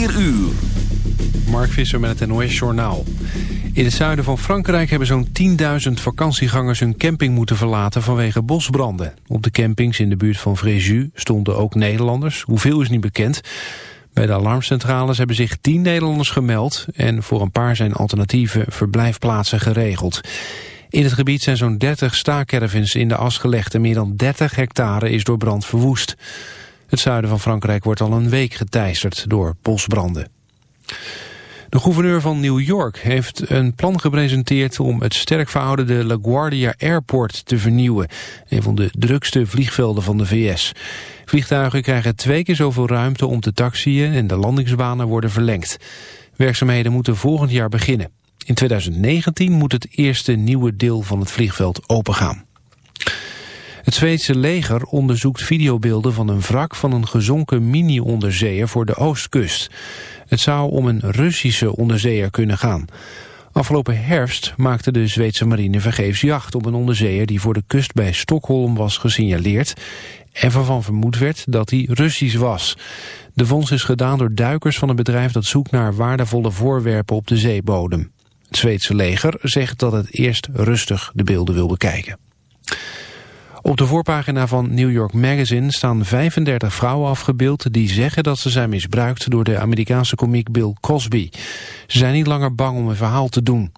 4 uur. Mark Visser met het NOS Journaal. In het zuiden van Frankrijk hebben zo'n 10.000 vakantiegangers hun camping moeten verlaten vanwege bosbranden. Op de campings in de buurt van Fréjus stonden ook Nederlanders. Hoeveel is niet bekend. Bij de alarmcentrales hebben zich 10 Nederlanders gemeld en voor een paar zijn alternatieve verblijfplaatsen geregeld. In het gebied zijn zo'n 30 staakervens in de as gelegd en meer dan 30 hectare is door brand verwoest. Het zuiden van Frankrijk wordt al een week geteisterd door bosbranden. De gouverneur van New York heeft een plan gepresenteerd om het sterk verouderde LaGuardia Airport te vernieuwen. Een van de drukste vliegvelden van de VS. Vliegtuigen krijgen twee keer zoveel ruimte om te taxiën en de landingsbanen worden verlengd. Werkzaamheden moeten volgend jaar beginnen. In 2019 moet het eerste nieuwe deel van het vliegveld opengaan. Het Zweedse leger onderzoekt videobeelden van een wrak van een gezonken mini-onderzeeër voor de oostkust. Het zou om een Russische onderzeeër kunnen gaan. Afgelopen herfst maakte de Zweedse marine vergeefs jacht op een onderzeeër die voor de kust bij Stockholm was gesignaleerd en waarvan vermoed werd dat hij Russisch was. De vondst is gedaan door duikers van een bedrijf dat zoekt naar waardevolle voorwerpen op de zeebodem. Het Zweedse leger zegt dat het eerst rustig de beelden wil bekijken. Op de voorpagina van New York Magazine staan 35 vrouwen afgebeeld... die zeggen dat ze zijn misbruikt door de Amerikaanse komiek Bill Cosby. Ze zijn niet langer bang om een verhaal te doen.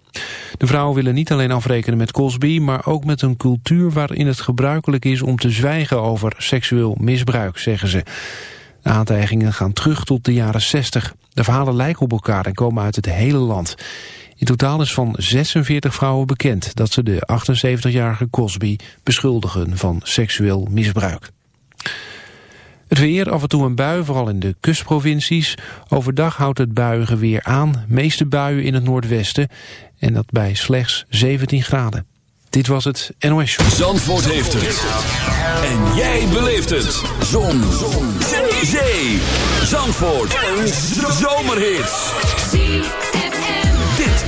De vrouwen willen niet alleen afrekenen met Cosby... maar ook met een cultuur waarin het gebruikelijk is om te zwijgen over seksueel misbruik, zeggen ze. De aantijgingen gaan terug tot de jaren 60. De verhalen lijken op elkaar en komen uit het hele land. In totaal is van 46 vrouwen bekend dat ze de 78-jarige Cosby beschuldigen van seksueel misbruik. Het weer, af en toe een bui, vooral in de kustprovincies. Overdag houdt het buiige weer aan, meeste buien in het noordwesten. En dat bij slechts 17 graden. Dit was het NOS. Zandvoort heeft het. En jij beleeft het. Zon. Zon. Zee. Zandvoort. Een zomerhit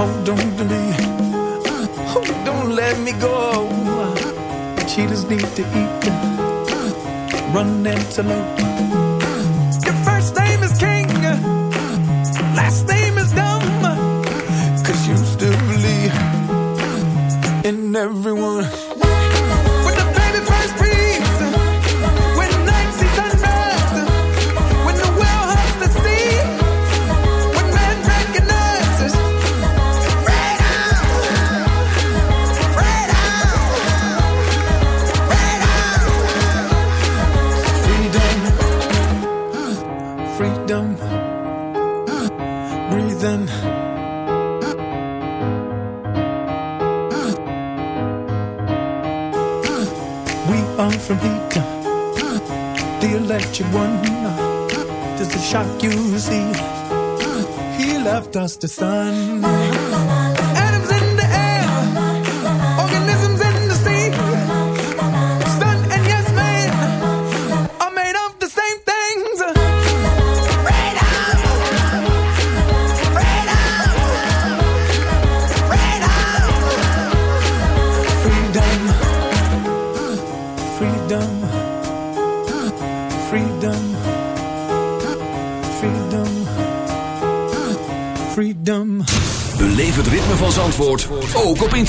Hold on to me. Uh, oh, don't let me go. Uh, Cheetahs need to eat. Uh, run antelope just a sun.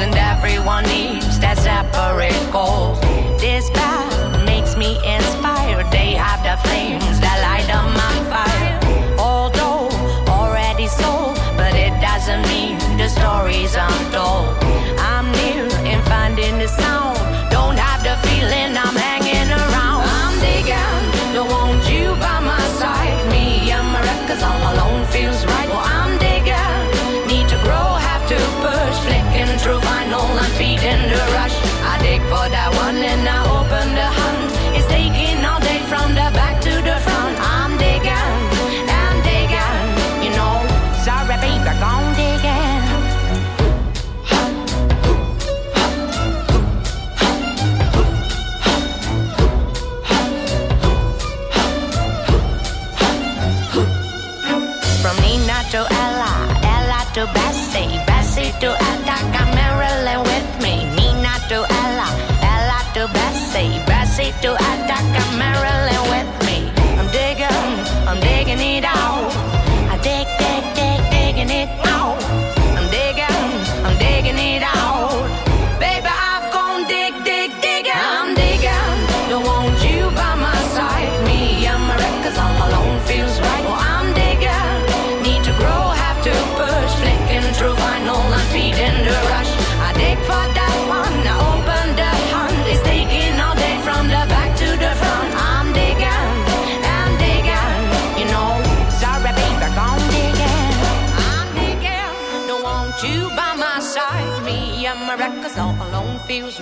and everyone needs that separate goal.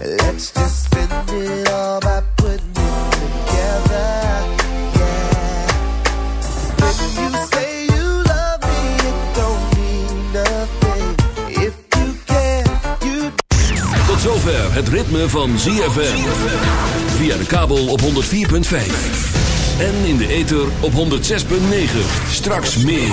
Let's just me. If you you Tot zover het ritme van ZFM. Via de kabel op 104.5. En in de ether op 106.9. Straks meer.